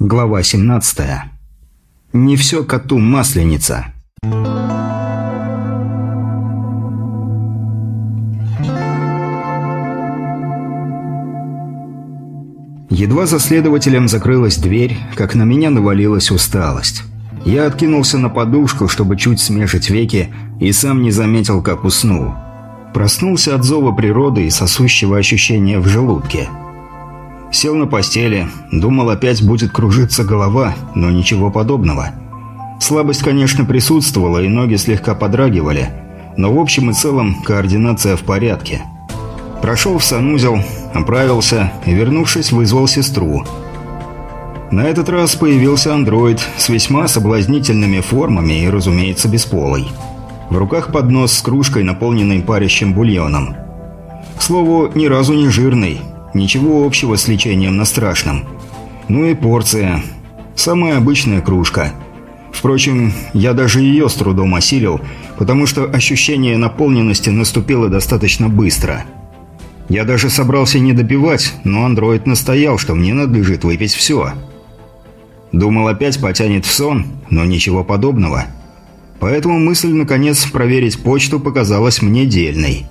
Глава 17. Не все коту масленица. Едва за следователем закрылась дверь, как на меня навалилась усталость. Я откинулся на подушку, чтобы чуть смежить веки, и сам не заметил, как уснул. Проснулся от зова природы и сосущего ощущения в желудке – Сел на постели, думал, опять будет кружиться голова, но ничего подобного. Слабость, конечно, присутствовала, и ноги слегка подрагивали, но в общем и целом координация в порядке. Прошел в санузел, оправился и, вернувшись, вызвал сестру. На этот раз появился андроид с весьма соблазнительными формами и, разумеется, бесполой. В руках поднос с кружкой, наполненной парящим бульоном. К слову, ни разу не жирный – Ничего общего с лечением на страшном. Ну и порция. Самая обычная кружка. Впрочем, я даже ее с трудом осилил, потому что ощущение наполненности наступило достаточно быстро. Я даже собрался не допивать, но андроид настоял, что мне надлежит выпить все. Думал, опять потянет в сон, но ничего подобного. Поэтому мысль, наконец, проверить почту показалась мне дельной.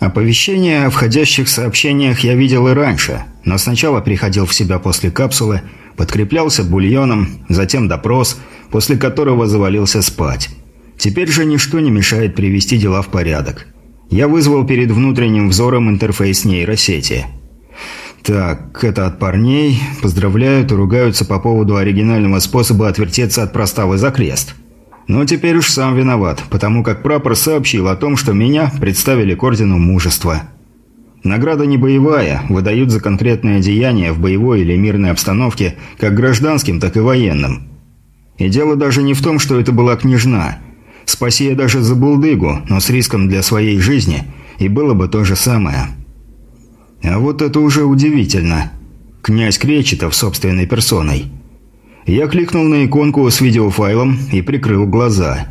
Оповещения о входящих сообщениях я видел и раньше, но сначала приходил в себя после капсулы, подкреплялся бульоном, затем допрос, после которого завалился спать. Теперь же ничто не мешает привести дела в порядок. Я вызвал перед внутренним взором интерфейс нейросети. Так, это от парней. Поздравляют и ругаются по поводу оригинального способа отвертеться от проставы за крест. Но теперь уж сам виноват, потому как прапор сообщил о том, что меня представили к ордену мужества. Награда не боевая, выдают за конкретное деяние в боевой или мирной обстановке, как гражданским, так и военным. И дело даже не в том, что это была княжна. Спаси я даже за булдыгу, но с риском для своей жизни, и было бы то же самое. А вот это уже удивительно. Князь Кречетов собственной персоной – я кликнул на иконку с видеофайлом и прикрыл глаза.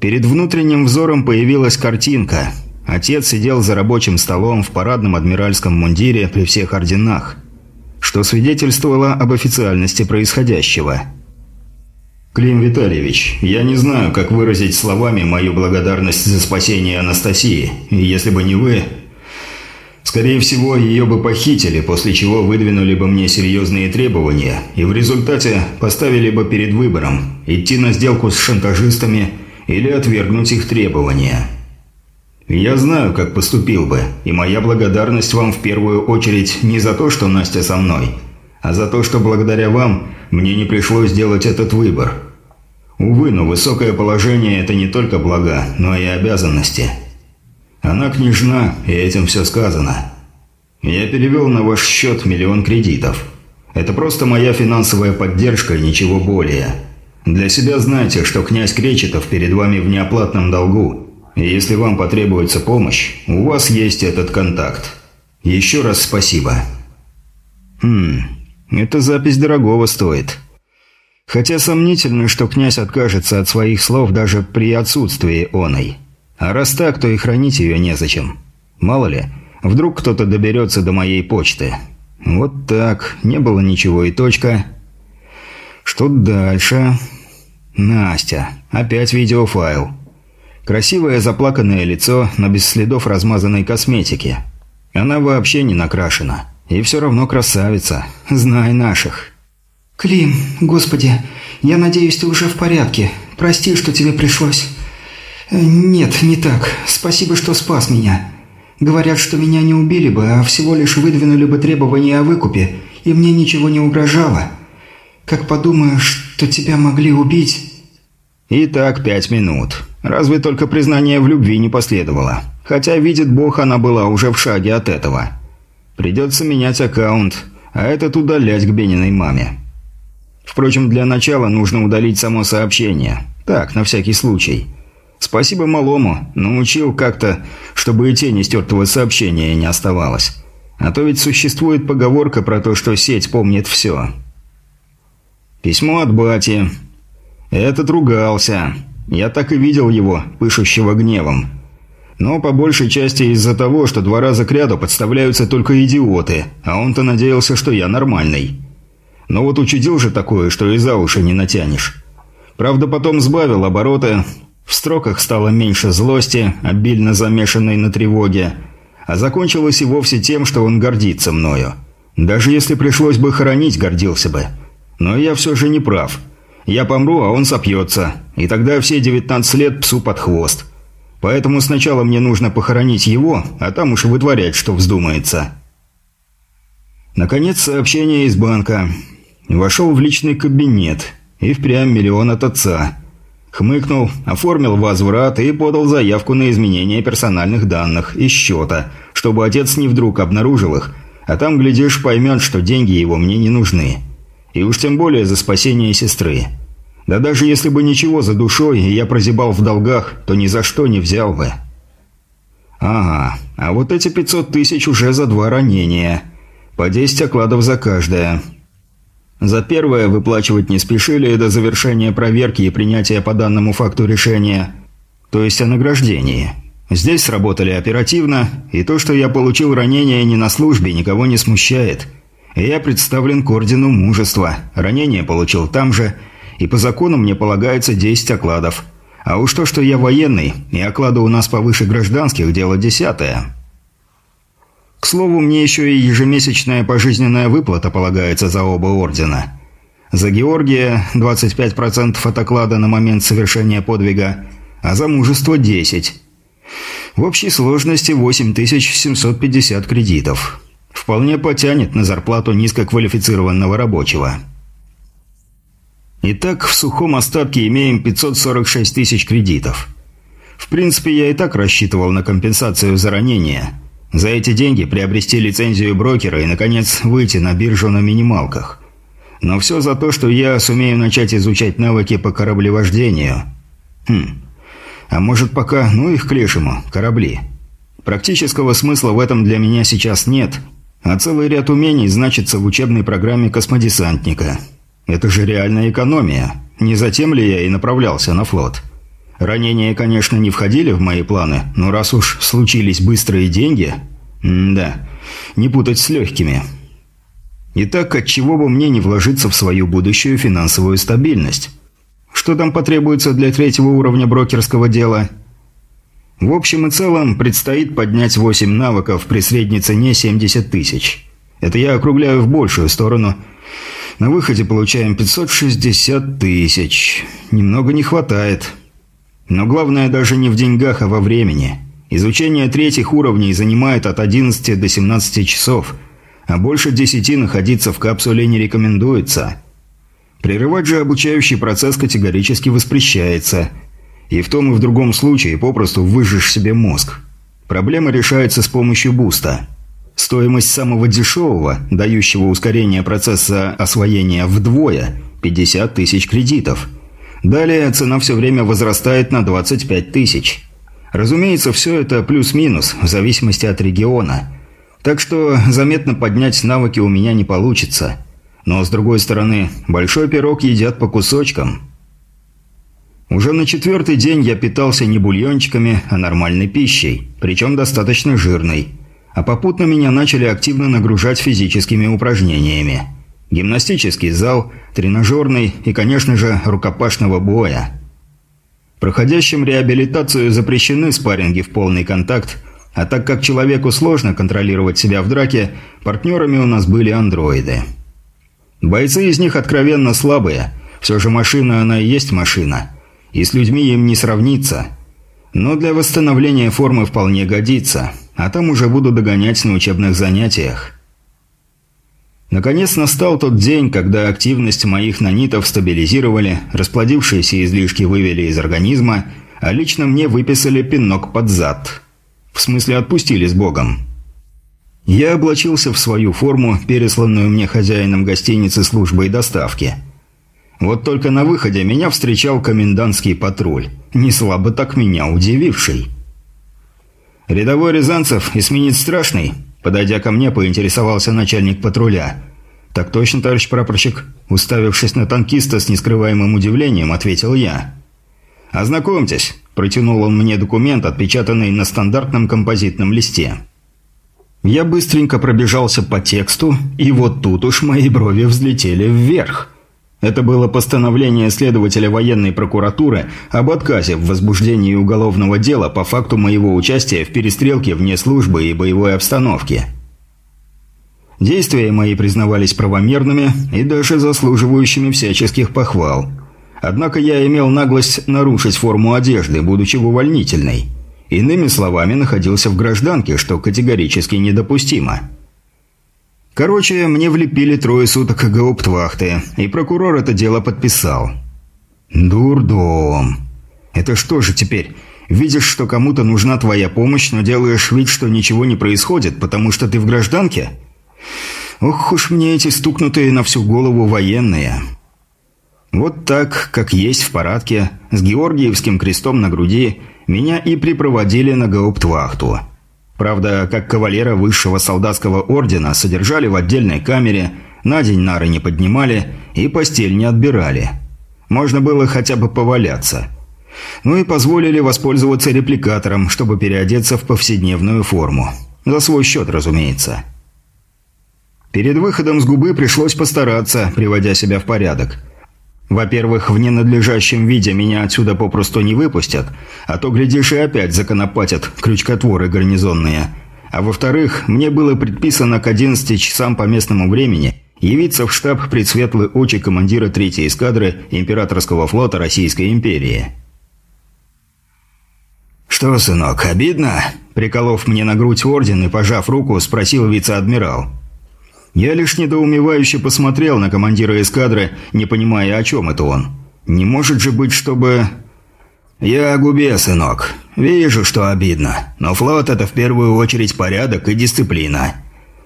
Перед внутренним взором появилась картинка. Отец сидел за рабочим столом в парадном адмиральском мундире при всех орденах, что свидетельствовало об официальности происходящего. «Клим Витальевич, я не знаю, как выразить словами мою благодарность за спасение Анастасии, если бы не вы, Скорее всего, ее бы похитили, после чего выдвинули бы мне серьезные требования, и в результате поставили бы перед выбором – идти на сделку с шантажистами или отвергнуть их требования. Я знаю, как поступил бы, и моя благодарность вам в первую очередь не за то, что Настя со мной, а за то, что благодаря вам мне не пришлось делать этот выбор. Увы, но высокое положение – это не только блага, но и обязанности – она княжна, и этим все сказано. Я перевел на ваш счет миллион кредитов. Это просто моя финансовая поддержка и ничего более. Для себя знайте, что князь Кречетов перед вами в неоплатном долгу. И если вам потребуется помощь, у вас есть этот контакт. Еще раз спасибо. Хм, эта запись дорогого стоит. Хотя сомнительно, что князь откажется от своих слов даже при отсутствии оной. А раз так, то и хранить ее незачем. Мало ли, вдруг кто-то доберется до моей почты. Вот так, не было ничего и точка. Что дальше? Настя. Опять видеофайл. Красивое заплаканное лицо, но без следов размазанной косметики. Она вообще не накрашена. И все равно красавица. Знай наших. «Клим, господи, я надеюсь, ты уже в порядке. Прости, что тебе пришлось...» «Нет, не так. Спасибо, что спас меня. Говорят, что меня не убили бы, а всего лишь выдвинули бы требования о выкупе, и мне ничего не угрожало. Как подумаю, что тебя могли убить...» И так пять минут. Разве только признание в любви не последовало. Хотя, видит Бог, она была уже в шаге от этого. Придется менять аккаунт, а этот удалять к Бениной маме. Впрочем, для начала нужно удалить само сообщение. Так, на всякий случай. Спасибо малому, научил как-то, чтобы и тени стертого сообщения не оставалось. А то ведь существует поговорка про то, что сеть помнит все. Письмо от бати. Этот ругался. Я так и видел его, пышущего гневом. Но по большей части из-за того, что два раза кряду подставляются только идиоты, а он-то надеялся, что я нормальный. Но вот учудил же такое, что и за уши не натянешь. Правда, потом сбавил обороты, в строках стало меньше злости, обильно замешанной на тревоге, а закончилось и вовсе тем, что он гордится мною. Даже если пришлось бы хоронить, гордился бы. Но я все же не прав. Я помру, а он сопьется, и тогда все 19 лет псу под хвост. Поэтому сначала мне нужно похоронить его, а там уж вытворять, что вздумается. Наконец, сообщение из банка. Вошел в личный кабинет. И впрямь миллион от отца. Хмыкнул, оформил возврат и подал заявку на изменение персональных данных и счета, чтобы отец не вдруг обнаружил их, а там, глядишь, поймет, что деньги его мне не нужны. И уж тем более за спасение сестры. Да даже если бы ничего за душой, и я прозябал в долгах, то ни за что не взял бы. Ага, а вот эти 500 тысяч уже за два ранения. По 10 окладов за каждое. За первое выплачивать не спешили до завершения проверки и принятия по данному факту решения, то есть о награждении. Здесь сработали оперативно, и то, что я получил ранение не на службе, никого не смущает. Я представлен к ордену мужества, ранение получил там же, и по закону мне полагается 10 окладов. А уж то, что я военный, и оклады у нас повыше гражданских, дело десятое. К слову, мне еще и ежемесячная пожизненная выплата полагается за оба ордена. За Георгия 25% от оклада на момент совершения подвига, а за мужество 10%. В общей сложности 8750 кредитов. Вполне потянет на зарплату низкоквалифицированного рабочего. Итак, в сухом остатке имеем 546 тысяч кредитов. В принципе, я и так рассчитывал на компенсацию за ранение – за эти деньги приобрести лицензию брокера и, наконец, выйти на биржу на минималках. Но все за то, что я сумею начать изучать навыки по кораблевождению. Хм. А может пока, ну их к лешему, корабли. Практического смысла в этом для меня сейчас нет, а целый ряд умений значится в учебной программе космодесантника. Это же реальная экономия. Не затем ли я и направлялся на флот?» Ранения, конечно, не входили в мои планы, но раз уж случились быстрые деньги... М да, не путать с легкими. Итак, от чего бы мне не вложиться в свою будущую финансовую стабильность? Что там потребуется для третьего уровня брокерского дела? В общем и целом, предстоит поднять 8 навыков при средней цене 70 тысяч. Это я округляю в большую сторону. На выходе получаем 560 тысяч. Немного не хватает. Но главное даже не в деньгах, а во времени. Изучение третьих уровней занимает от 11 до 17 часов, а больше 10 находиться в капсуле не рекомендуется. Прерывать же обучающий процесс категорически воспрещается. И в том и в другом случае попросту выжжешь себе мозг. Проблема решается с помощью буста. Стоимость самого дешевого, дающего ускорение процесса освоения вдвое – 50 тысяч кредитов – Далее цена все время возрастает на 25 тысяч. Разумеется, все это плюс-минус, в зависимости от региона. Так что заметно поднять навыки у меня не получится. Но, с другой стороны, большой пирог едят по кусочкам. Уже на четвертый день я питался не бульончиками, а нормальной пищей, причем достаточно жирной. А попутно меня начали активно нагружать физическими упражнениями гимнастический зал, тренажерный и, конечно же, рукопашного боя. Проходящим реабилитацию запрещены спарринги в полный контакт, а так как человеку сложно контролировать себя в драке, партнерами у нас были андроиды. Бойцы из них откровенно слабые, все же машина она и есть машина, и с людьми им не сравнится. Но для восстановления формы вполне годится, а там уже буду догонять на учебных занятиях. Наконец настал тот день, когда активность моих нанитов стабилизировали, расплодившиеся излишки вывели из организма, а лично мне выписали пинок под зад. В смысле отпустили с Богом. Я облачился в свою форму, пересланную мне хозяином гостиницы службой доставки. Вот только на выходе меня встречал комендантский патруль, не слабо так меня удививший. «Рядовой Рязанцев, эсминец страшный?» Подойдя ко мне, поинтересовался начальник патруля. «Так точно, товарищ прапорщик», уставившись на танкиста с нескрываемым удивлением, ответил я. «Ознакомьтесь», – протянул он мне документ, отпечатанный на стандартном композитном листе. Я быстренько пробежался по тексту, и вот тут уж мои брови взлетели вверх. Это было постановление следователя военной прокуратуры об отказе в возбуждении уголовного дела по факту моего участия в перестрелке вне службы и боевой обстановки. Действия мои признавались правомерными и даже заслуживающими всяческих похвал. Однако я имел наглость нарушить форму одежды, будучи в увольнительной. Иными словами, находился в гражданке, что категорически недопустимо. Короче, мне влепили трое суток гауптвахты, и прокурор это дело подписал. Дурдом. Это что же теперь? Видишь, что кому-то нужна твоя помощь, но делаешь вид, что ничего не происходит, потому что ты в гражданке? Ох уж мне эти стукнутые на всю голову военные. Вот так, как есть в парадке, с Георгиевским крестом на груди, меня и припроводили на гауптвахту. Правда, как кавалера высшего солдатского ордена содержали в отдельной камере, на день нары не поднимали и постель не отбирали. Можно было хотя бы поваляться. Ну и позволили воспользоваться репликатором, чтобы переодеться в повседневную форму. За свой счет, разумеется. Перед выходом с губы пришлось постараться, приводя себя в порядок – во-первых, в ненадлежащем виде меня отсюда попросту не выпустят, а то, глядишь, и опять законопатят крючкотворы гарнизонные. А во-вторых, мне было предписано к 11 часам по местному времени явиться в штаб предсветлой очи командира третьей эскадры Императорского флота Российской империи. «Что, сынок, обидно?» Приколов мне на грудь орден и пожав руку, спросил вице-адмирал. Я лишь недоумевающе посмотрел на командира эскадры, не понимая, о чем это он. Не может же быть, чтобы... «Я о губе, сынок. Вижу, что обидно. Но флот – это в первую очередь порядок и дисциплина.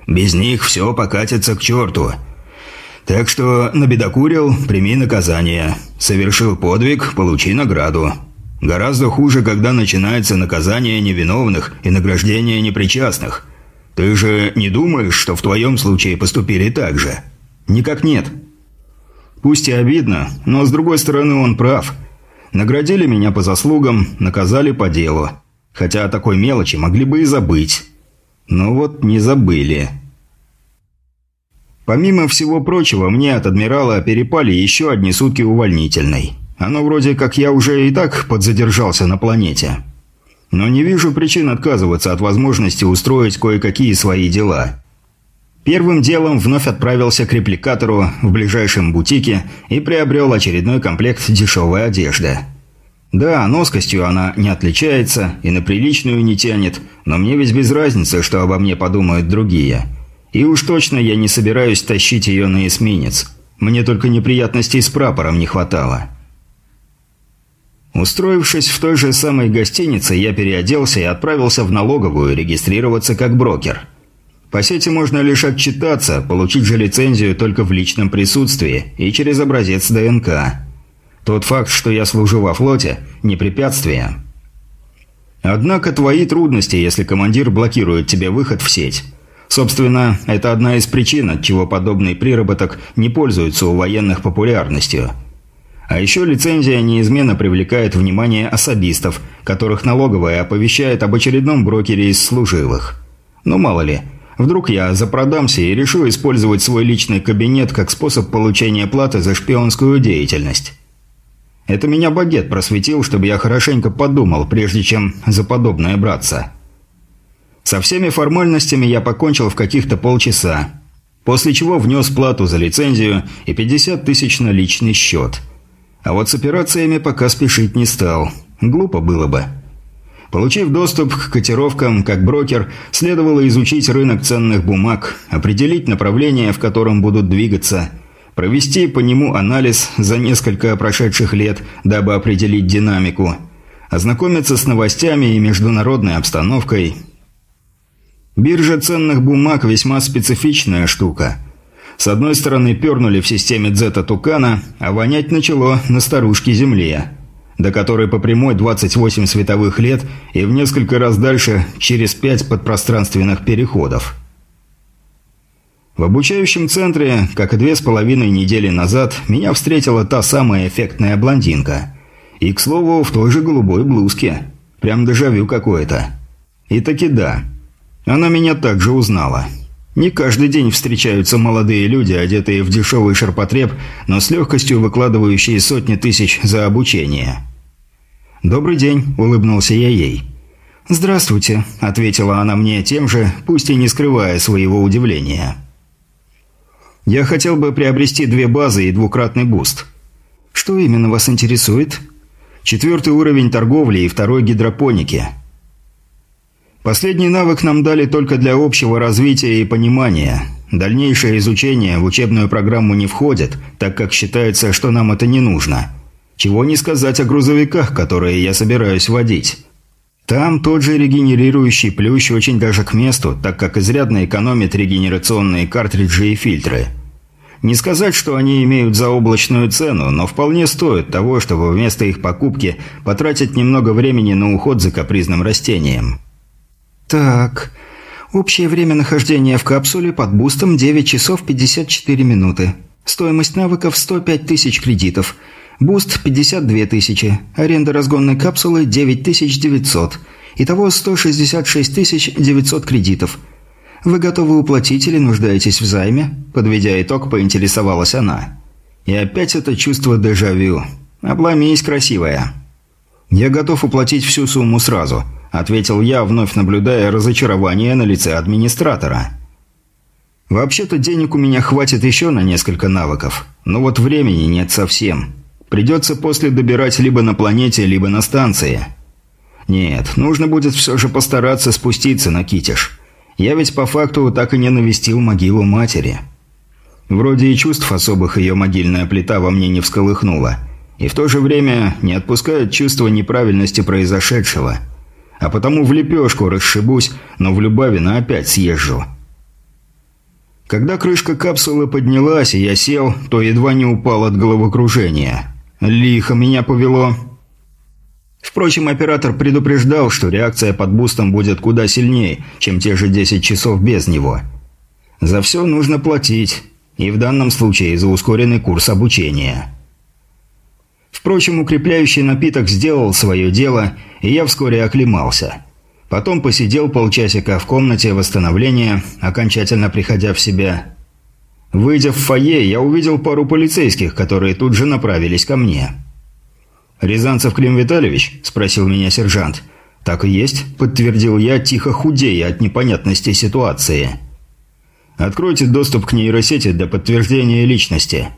Без них все покатится к черту. Так что набедокурил – прими наказание. Совершил подвиг – получи награду. Гораздо хуже, когда начинается наказание невиновных и награждение непричастных – «Ты же не думаешь, что в твоем случае поступили так же?» «Никак нет». «Пусть и обидно, но с другой стороны он прав. Наградили меня по заслугам, наказали по делу. Хотя о такой мелочи могли бы и забыть. Но вот не забыли». Помимо всего прочего, мне от адмирала перепали еще одни сутки увольнительной. Оно вроде как я уже и так подзадержался на планете. Но не вижу причин отказываться от возможности устроить кое-какие свои дела. Первым делом вновь отправился к репликатору в ближайшем бутике и приобрел очередной комплект дешевой одежды. Да, носкостью она не отличается и на приличную не тянет, но мне ведь без разницы, что обо мне подумают другие. И уж точно я не собираюсь тащить ее на эсминец. Мне только неприятностей с прапором не хватало. Устроившись в той же самой гостинице, я переоделся и отправился в налоговую регистрироваться как брокер. По сети можно лишь отчитаться, получить же лицензию только в личном присутствии и через образец ДНК. Тот факт, что я служу во флоте – не препятствие. Однако твои трудности, если командир блокирует тебе выход в сеть. Собственно, это одна из причин, от чего подобный приработок не пользуется у военных популярностью – а еще лицензия неизменно привлекает внимание особистов, которых налоговая оповещает об очередном брокере из служивых. Ну мало ли, вдруг я запродамся и решу использовать свой личный кабинет как способ получения платы за шпионскую деятельность. Это меня багет просветил, чтобы я хорошенько подумал, прежде чем за подобное браться. Со всеми формальностями я покончил в каких-то полчаса, после чего внес плату за лицензию и 50 тысяч на личный счет – а вот с операциями пока спешить не стал. Глупо было бы. Получив доступ к котировкам как брокер, следовало изучить рынок ценных бумаг, определить направление, в котором будут двигаться, провести по нему анализ за несколько прошедших лет, дабы определить динамику, ознакомиться с новостями и международной обстановкой. Биржа ценных бумаг весьма специфичная штука – с одной стороны пернули в системе Дзета Тукана, а вонять начало на старушке Земле, до которой по прямой 28 световых лет и в несколько раз дальше через 5 подпространственных переходов. В обучающем центре, как и две с половиной недели назад, меня встретила та самая эффектная блондинка. И, к слову, в той же голубой блузке. Прям дежавю какое-то. И таки да. Она меня также узнала. Не каждый день встречаются молодые люди, одетые в дешевый ширпотреб, но с легкостью выкладывающие сотни тысяч за обучение. «Добрый день», – улыбнулся я ей. «Здравствуйте», – ответила она мне тем же, пусть и не скрывая своего удивления. «Я хотел бы приобрести две базы и двукратный буст». «Что именно вас интересует?» «Четвертый уровень торговли и второй гидропоники». Последний навык нам дали только для общего развития и понимания. Дальнейшее изучение в учебную программу не входит, так как считается, что нам это не нужно. Чего не сказать о грузовиках, которые я собираюсь водить. Там тот же регенерирующий плющ очень даже к месту, так как изрядно экономит регенерационные картриджи и фильтры. Не сказать, что они имеют заоблачную цену, но вполне стоят того, чтобы вместо их покупки потратить немного времени на уход за капризным растением. Так, общее время нахождения в капсуле под бустом 9 часов 54 минуты. Стоимость навыков 105 тысяч кредитов. Буст 52 тысячи. Аренда разгонной капсулы 9900. Итого 166 900 кредитов. Вы готовы уплатить или нуждаетесь в займе? Подведя итог, поинтересовалась она. И опять это чувство дежавю. Обломись, красивая. Я готов уплатить всю сумму сразу –– ответил я, вновь наблюдая разочарование на лице администратора. «Вообще-то денег у меня хватит еще на несколько навыков, но вот времени нет совсем. Придется после добирать либо на планете, либо на станции. Нет, нужно будет все же постараться спуститься на Китиш. Я ведь по факту так и не навестил могилу матери. Вроде и чувств особых ее могильная плита во мне не всколыхнула, и в то же время не отпускает чувство неправильности произошедшего – а потому в лепешку расшибусь, но в Любавина опять съезжу. Когда крышка капсулы поднялась, и я сел, то едва не упал от головокружения. Лихо меня повело. Впрочем, оператор предупреждал, что реакция под бустом будет куда сильнее, чем те же 10 часов без него. За все нужно платить, и в данном случае за ускоренный курс обучения. Впрочем, укрепляющий напиток сделал свое дело, и я вскоре оклемался. Потом посидел полчасика в комнате восстановления, окончательно приходя в себя. Выйдя в фойе, я увидел пару полицейских, которые тут же направились ко мне. «Рязанцев Клим Витальевич?» – спросил меня сержант. «Так и есть», – подтвердил я, тихо худея от непонятности ситуации. «Откройте доступ к нейросети для подтверждения личности».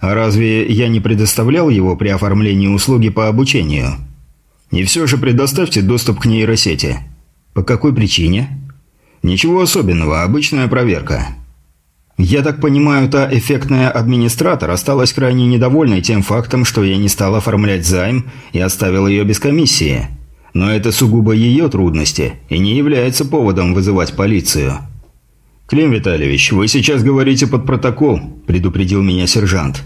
А разве я не предоставлял его при оформлении услуги по обучению? И все же предоставьте доступ к нейросети. По какой причине? Ничего особенного, обычная проверка. Я так понимаю, та эффектная администратор осталась крайне недовольной тем фактом, что я не стал оформлять займ и оставил ее без комиссии. Но это сугубо ее трудности и не является поводом вызывать полицию. «Клим Витальевич, вы сейчас говорите под протокол», – предупредил меня сержант.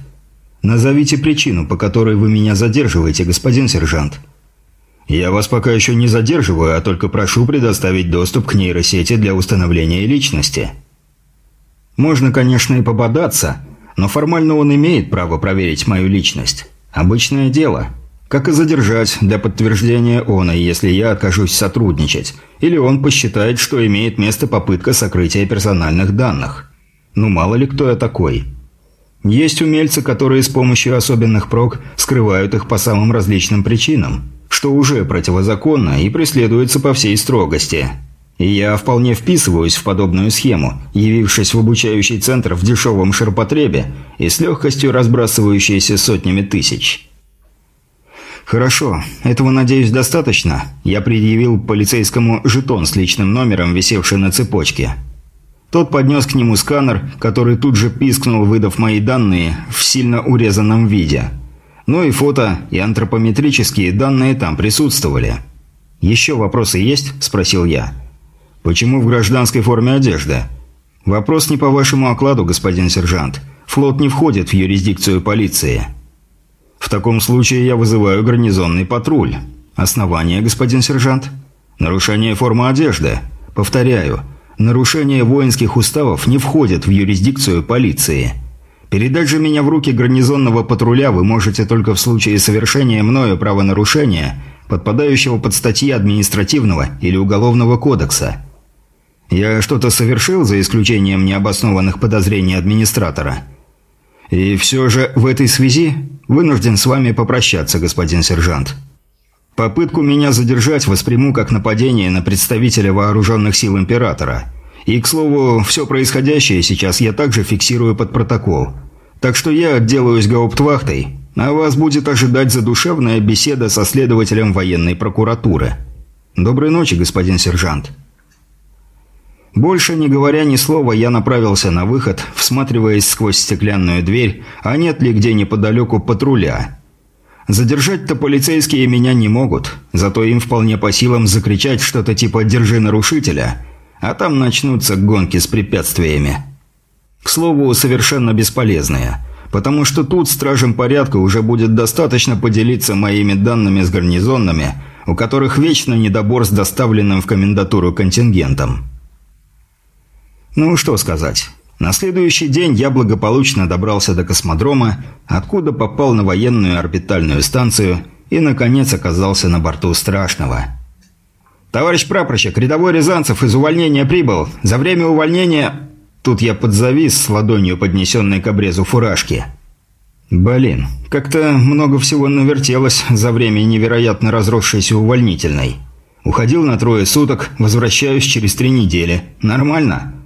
«Назовите причину, по которой вы меня задерживаете, господин сержант». «Я вас пока еще не задерживаю, а только прошу предоставить доступ к нейросети для установления личности». «Можно, конечно, и пободаться, но формально он имеет право проверить мою личность. Обычное дело» как и задержать для подтверждения она, если я откажусь сотрудничать, или он посчитает, что имеет место попытка сокрытия персональных данных. Ну мало ли кто я такой. Есть умельцы, которые с помощью особенных прог скрывают их по самым различным причинам, что уже противозаконно и преследуется по всей строгости. И я вполне вписываюсь в подобную схему, явившись в обучающий центр в дешевом ширпотребе и с легкостью разбрасывающийся сотнями тысяч. «Хорошо. Этого, надеюсь, достаточно?» Я предъявил полицейскому жетон с личным номером, висевший на цепочке. Тот поднес к нему сканер, который тут же пискнул, выдав мои данные в сильно урезанном виде. Ну и фото, и антропометрические данные там присутствовали. «Еще вопросы есть?» – спросил я. «Почему в гражданской форме одежды?» «Вопрос не по вашему окладу, господин сержант. Флот не входит в юрисдикцию полиции». В таком случае я вызываю гарнизонный патруль. Основание, господин сержант? Нарушение формы одежды. Повторяю, нарушение воинских уставов не входит в юрисдикцию полиции. Передать же меня в руки гарнизонного патруля вы можете только в случае совершения мною правонарушения, подпадающего под статьи административного или уголовного кодекса. Я что-то совершил, за исключением необоснованных подозрений администратора. И все же в этой связи вынужден с вами попрощаться, господин сержант. Попытку меня задержать восприму как нападение на представителя вооруженных сил Императора. И, к слову, все происходящее сейчас я также фиксирую под протокол. Так что я отделаюсь гауптвахтой, а вас будет ожидать задушевная беседа со следователем военной прокуратуры. Доброй ночи, господин сержант. Больше не говоря ни слова, я направился на выход, всматриваясь сквозь стеклянную дверь, а нет ли где неподалеку патруля. Задержать-то полицейские меня не могут, зато им вполне по силам закричать что-то типа «держи нарушителя», а там начнутся гонки с препятствиями. К слову, совершенно бесполезные, потому что тут стражем порядка уже будет достаточно поделиться моими данными с гарнизонными, у которых вечно недобор с доставленным в комендатуру контингентом. Ну, что сказать. На следующий день я благополучно добрался до космодрома, откуда попал на военную орбитальную станцию и, наконец, оказался на борту Страшного. «Товарищ прапорщик, рядовой Рязанцев из увольнения прибыл. За время увольнения...» Тут я подзавис с ладонью, поднесенной к обрезу фуражки. «Блин, как-то много всего навертелось за время невероятно разросшейся увольнительной. Уходил на трое суток, возвращаюсь через три недели. Нормально?»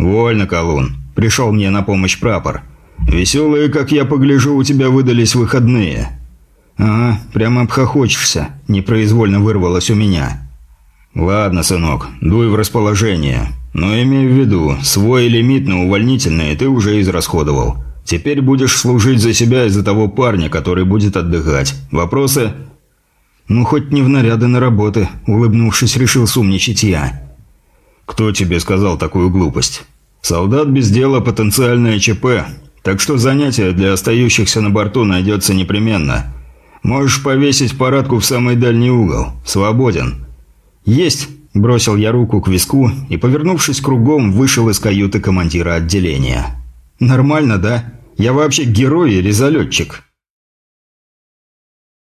«Вольно, Колун. Пришел мне на помощь прапор. Веселые, как я погляжу, у тебя выдались выходные». «Ага, прямо обхохочешься», – непроизвольно вырвалось у меня. «Ладно, сынок, дуй в расположение. Но имей в виду, свой лимит на увольнительные ты уже израсходовал. Теперь будешь служить за себя и за того парня, который будет отдыхать. Вопросы?» «Ну, хоть не в наряды на работы», – улыбнувшись, решил сумничать я. «Кто тебе сказал такую глупость? Солдат без дела – потенциальное ЧП, так что занятие для остающихся на борту найдется непременно. Можешь повесить парадку в самый дальний угол. Свободен». «Есть!» – бросил я руку к виску и, повернувшись кругом, вышел из каюты командира отделения. «Нормально, да? Я вообще герой или залетчик?»